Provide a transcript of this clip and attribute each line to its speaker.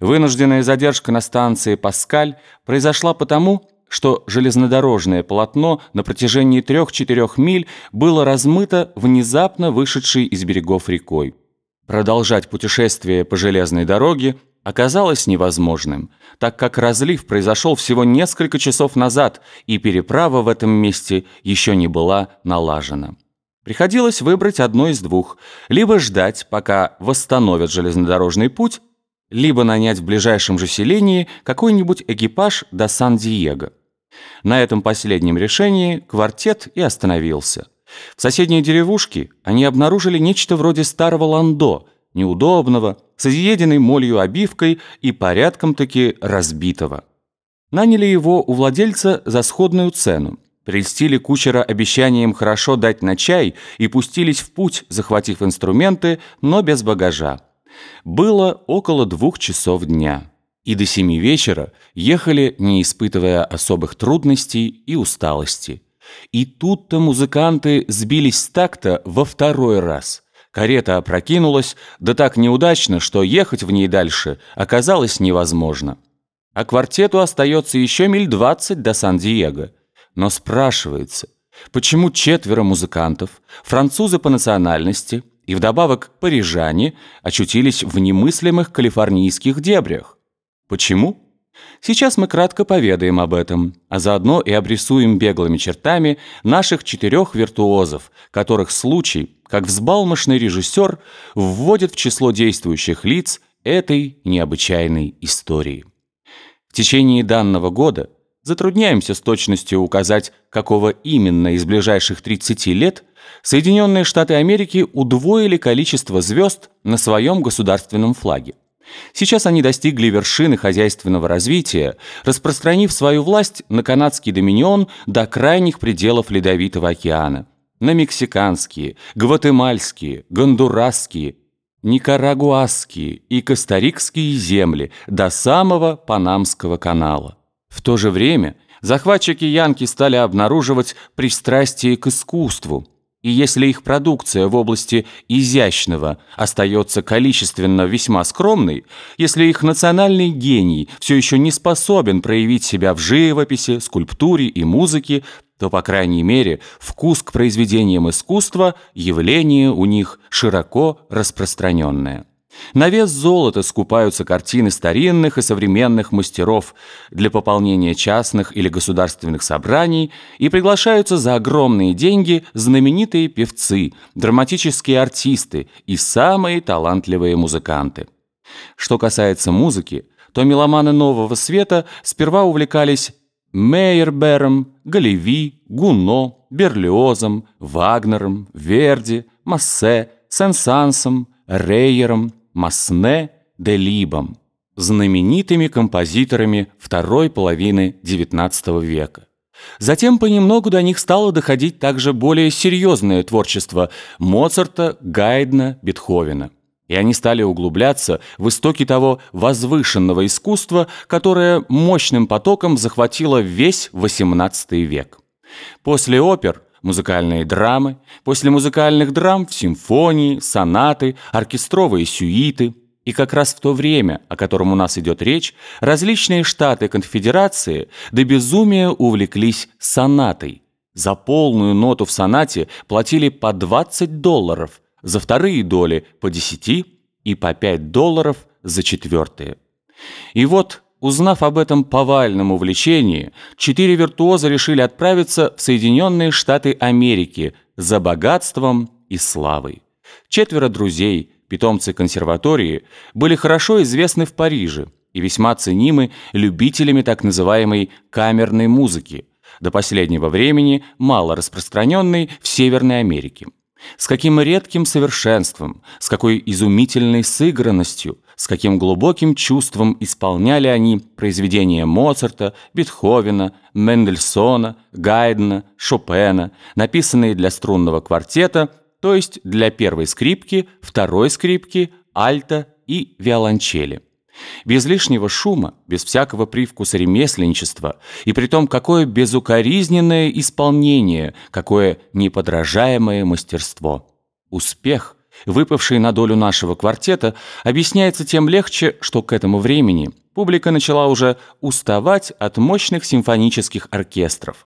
Speaker 1: Вынужденная задержка на станции Паскаль произошла потому, что железнодорожное полотно на протяжении трех-четырех миль было размыто внезапно вышедшей из берегов рекой. Продолжать путешествие по железной дороге оказалось невозможным, так как разлив произошел всего несколько часов назад, и переправа в этом месте еще не была налажена. Приходилось выбрать одно из двух, либо ждать, пока восстановят железнодорожный путь, либо нанять в ближайшем же селении какой-нибудь экипаж до Сан-Диего. На этом последнем решении квартет и остановился. В соседней деревушке они обнаружили нечто вроде старого ландо, неудобного, с изъеденной молью обивкой и порядком-таки разбитого. Наняли его у владельца за сходную цену, прельстили кучера обещанием хорошо дать на чай и пустились в путь, захватив инструменты, но без багажа. Было около двух часов дня. И до семи вечера ехали, не испытывая особых трудностей и усталости. И тут-то музыканты сбились с такта во второй раз. Карета опрокинулась, да так неудачно, что ехать в ней дальше оказалось невозможно. А квартету остается еще миль двадцать до Сан-Диего. Но спрашивается, почему четверо музыкантов, французы по национальности – и вдобавок парижане очутились в немыслимых калифорнийских дебрях. Почему? Сейчас мы кратко поведаем об этом, а заодно и обрисуем беглыми чертами наших четырех виртуозов, которых случай, как взбалмошный режиссер, вводит в число действующих лиц этой необычайной истории. В течение данного года затрудняемся с точностью указать, какого именно из ближайших 30 лет Соединенные Штаты Америки удвоили количество звезд на своем государственном флаге. Сейчас они достигли вершины хозяйственного развития, распространив свою власть на канадский доминион до крайних пределов Ледовитого океана, на мексиканские, гватемальские, гондурасские, никарагуасские и костарикские земли до самого Панамского канала. В то же время захватчики Янки стали обнаруживать пристрастие к искусству. И если их продукция в области изящного остается количественно весьма скромной, если их национальный гений все еще не способен проявить себя в живописи, скульптуре и музыке, то, по крайней мере, вкус к произведениям искусства – явление у них широко распространенное. На вес золота скупаются картины старинных и современных мастеров для пополнения частных или государственных собраний и приглашаются за огромные деньги знаменитые певцы, драматические артисты и самые талантливые музыканты. Что касается музыки, то меломаны нового света сперва увлекались Мейербером, Галеви, Гуно, Берлиозом, Вагнером, Верди, Массе, Сен-Сансом, Рейером, Масне де Либом, знаменитыми композиторами второй половины XIX века. Затем понемногу до них стало доходить также более серьезное творчество Моцарта, Гайдна, Бетховена. И они стали углубляться в истоки того возвышенного искусства, которое мощным потоком захватило весь XVIII век. После опер музыкальные драмы, после музыкальных драм в симфонии, сонаты, оркестровые сюиты. И как раз в то время, о котором у нас идет речь, различные штаты конфедерации до безумия увлеклись сонатой. За полную ноту в сонате платили по 20 долларов, за вторые доли по 10 и по 5 долларов за четвертые. И вот Узнав об этом повальном увлечении, четыре виртуоза решили отправиться в Соединенные Штаты Америки за богатством и славой. Четверо друзей, питомцы консерватории, были хорошо известны в Париже и весьма ценимы любителями так называемой камерной музыки, до последнего времени мало распространенной в Северной Америке. С каким редким совершенством, с какой изумительной сыгранностью, с каким глубоким чувством исполняли они произведения Моцарта, Бетховена, Мендельсона, Гайдена, Шопена, написанные для струнного квартета, то есть для первой скрипки, второй скрипки, альта и виолончели. Без лишнего шума, без всякого привкуса ремесленничества, и при том какое безукоризненное исполнение, какое неподражаемое мастерство. Успех, выпавший на долю нашего квартета, объясняется тем легче, что к этому времени публика начала уже уставать от мощных симфонических оркестров.